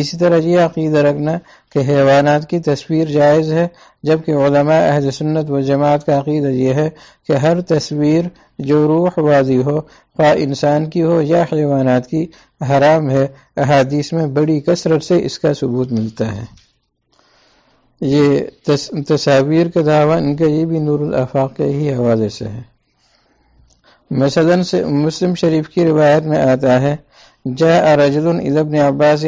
اسی طرح یہ عقیدہ رکھنا کہ حیوانات کی تصویر جائز ہے، جبکہ علماء اہل سنت و جماعت کا عقیدہ یہ ہے کہ ہر تصویر جو روح واضح ہو خواہ انسان کی ہو یا حیوانات کی، حرام ہے۔ احادیث میں بڑی کثرت سے اس کا ثبوت ملتا ہے۔ یہ تصاویر کا دعویٰ ان کا یہ بھی نور الافاق کے ہی حوالے سے ہے۔ مثلا مسلم شریف کی روایت میں آتا ہے، جاء رجل الى ابن عباس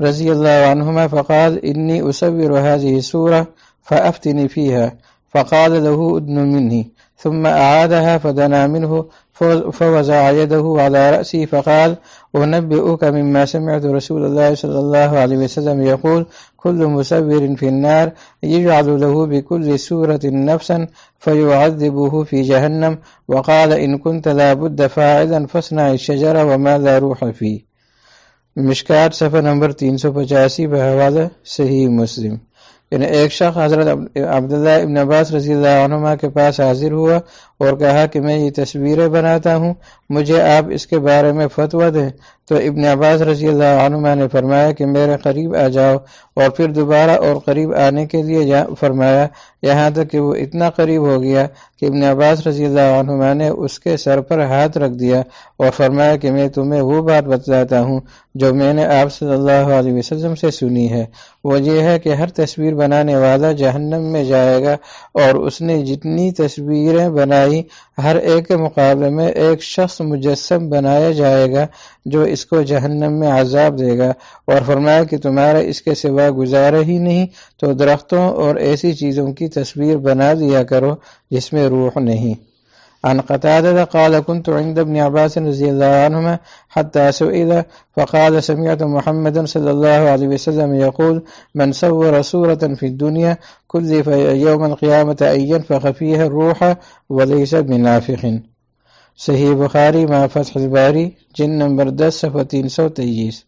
رضی اللہ عنہما فقال، انی اصور هذه سورة فافتنی فيها فقال له، ادن مني ثم اعادها فدنا منه فوزع يده على رأسي فقال ونبئك مما سمعت رسول الله صلى الله عليه وسلم يقول كل مسور في النار يجعل له بكل سورة نفسا فيعذبه في جهنم وقال إن كنت لابد فاعلا فاصنع الشجرة وما لا روح فيه مشکات صفحہ نمبر تین سو پچاسی بحوالہ صحیح مسلم۔ یعنی ایک شخص حضرت عبداللہ ابن عباس رضی اللہ عنہ کے پاس حاضر ہوا اور کہا کہ میں یہ تصویریں بناتا ہوں، مجھے آپ اس کے بارے میں فتویٰ دیں۔ تو ابن عباس رضی اللہ عنہ نے فرمایا کہ میرے قریب آ جاؤ اور پھر دوبارہ اور قریب آنے کے لیے فرمایا، یہاں تک کہ وہ اتنا قریب ہو گیا کہ ابن عباس رضی اللہ عنہ نے اس کے سر پر ہاتھ رکھ دیا اور فرمایا کہ میں تمہیں وہ بات بتلاتا ہوں جو میں نے آپ صلی اللہ علیہ وسلم سے سنی ہے۔ وہ یہ ہے کہ ہر تصویر بنانے والا جہنم میں جائے گا اور اس نے جتنی تصویریں بنائی، ہر ایک کے مقابلے میں ایک شخص مجسم بنایا جائے گا جو اس اس کو جہنم میں عذاب دے گا اور فرمایا کہ تمہارا اس کے سوا گزارا ہی نہیں، تو درختوں اور ایسی چیزوں کی تصویر بنا دیا کرو جس میں روح نہیں۔ عن قتادة قال كنت عند ابن عباس رضي الله عنهما حتى سئل، فقال سمعت محمد صلى الله عليه وسلم يقول من صور صورة في الدنيا كل يوم القيامة أن ينفخ فيها الروح وليس بنافخ. صحیح بخاری ما فتح جن نمبر دس صفحہ تین سو تیئیس۔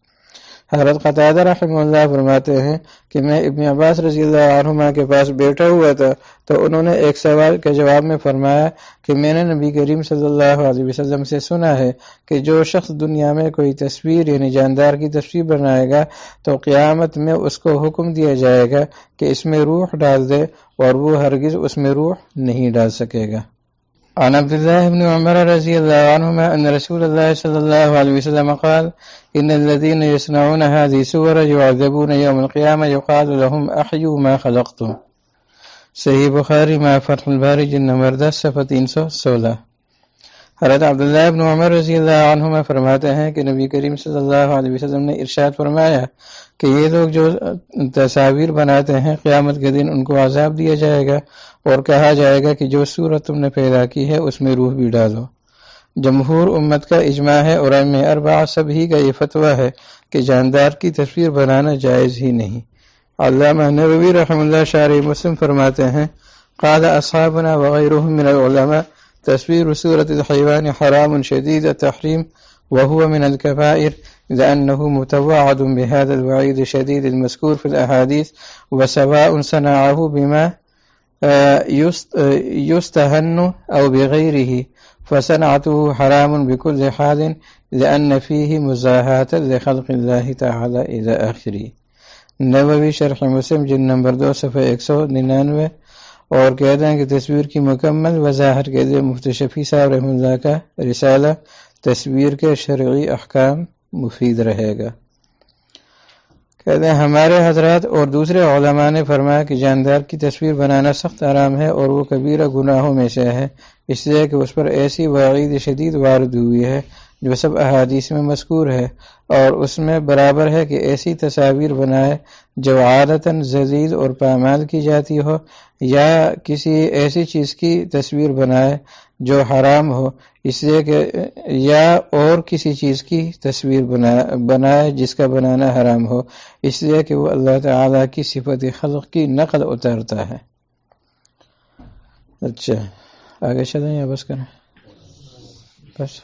حضرت قطع رحمہ اللہ فرماتے ہیں کہ میں ابن عباس رضی اللہ عنہ کے پاس بیٹھا ہوا تھا، تو انہوں نے ایک سوال کے جواب میں فرمایا کہ میں نے نبی کریم صلی اللہ علیہ وسلم سے سنا ہے کہ جو شخص دنیا میں کوئی تصویر یعنی جاندار کی تصویر بنائے گا، تو قیامت میں اس کو حکم دیا جائے گا کہ اس میں روح ڈال دے اور وہ ہرگز اس میں روح نہیں ڈال سکے گا۔ عن عبد الله بن عمر رضي الله عنهما أن رسول الله صلى الله عليه وسلم قال، إن الذين يصنعون هذه سور يعذبون يوم القيامة، يقال لهم أحيوا ما خلقتم. صحیح بخاری ما فتح الباری جن نمبر دس صفحہ تین سو سولہ. حضرت عبداللہ ابن عمر رضی اللہ عنہما فرماتے ہیں کہ نبی کریم صلی اللہ علیہ وسلم نے ارشاد فرمایا کہ یہ لوگ جو تصاویر بناتے ہیں، قیامت کے دن ان کو عذاب دیا جائے گا اور کہا جائے گا کہ جو صورت تم نے پیدا کی ہے، اس میں روح بھی ڈالو۔ جمہور امت کا اجماع ہے اور ام اربع سب ہی کا یہ فتویٰ ہے کہ جاندار کی تصویر بنانا جائز ہی نہیں۔ علامہ نبوی رحم اللہ شارع مسلم فرماتے ہیں، قال اصحابنا وغيرهم من العلماء تصوير سورة الحيوان حرام شديد التحريم وهو من الكبائر لأنه متوعد بهذا الوعيد الشديد المذكور في الأحاديث وسواء صنعه بما يستهن أو بغيره فصنعته حرام بكل حال لأن فيه مزاهاة لخلق الله تعالى إلى آخره۔ نووی شرح مسلم جن نمبر دو صفحہ ایک سو ننانوے اور کہتے ہیں کہ تصویر کی مکمل وضاحت کے لیے مفتی شفیع صاحب رحم اللہ کا رسالہ تصویر کے شرعی احکام مفید رہے گا۔ کہتے ہیں، ہمارے حضرات اور دوسرے علماء نے فرمایا کہ جاندار کی تصویر بنانا سخت آرام ہے اور وہ کبیرہ گناہوں میں سے ہے، اس لیے کہ اس پر ایسی وعید شدید وارد ہوئی ہے جو سب احادیث میں مذکور ہے، اور اس میں برابر ہے کہ ایسی تصاویر بنائے جو عادتاً ززید اور پامال کی جاتی ہو، یا کسی ایسی چیز کی تصویر بنائے جو حرام ہو، اس لیے کہ یا اور کسی چیز کی تصویر بنائے جس کا بنانا حرام ہو، اس لیے کہ وہ اللہ تعالی کی صفت خلق کی نقل اتارتا ہے۔ اچھا آگے چلیں یا بس کریں؟ بس۔